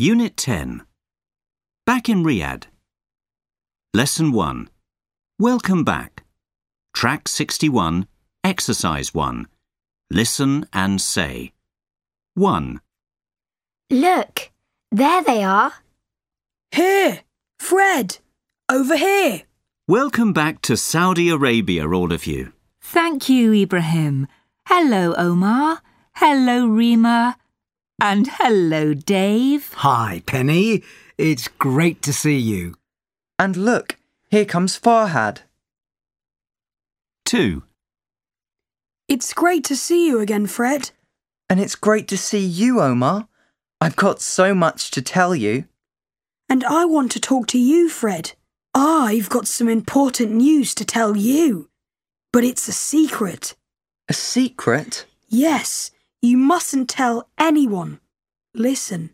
Unit 10. Back in Riyadh. Lesson 1. Welcome back. Track 61, Exercise 1. Listen and say. 1, Look, there they are. Here, Fred, over here. Welcome back to Saudi Arabia, all of you. Thank you, Ibrahim. Hello, Omar. Hello, Rima. And hello, Dave. Hi, Penny. It's great to see you. And look, here comes Farhad. 2, It's great to see you again, Fred. And it's great to see you, Omar. I've got so much to tell you. And I want to talk to you, Fred. I've got some important news to tell you. But it's a secret. A secret? Yes, you mustn't tell anyone. Listen.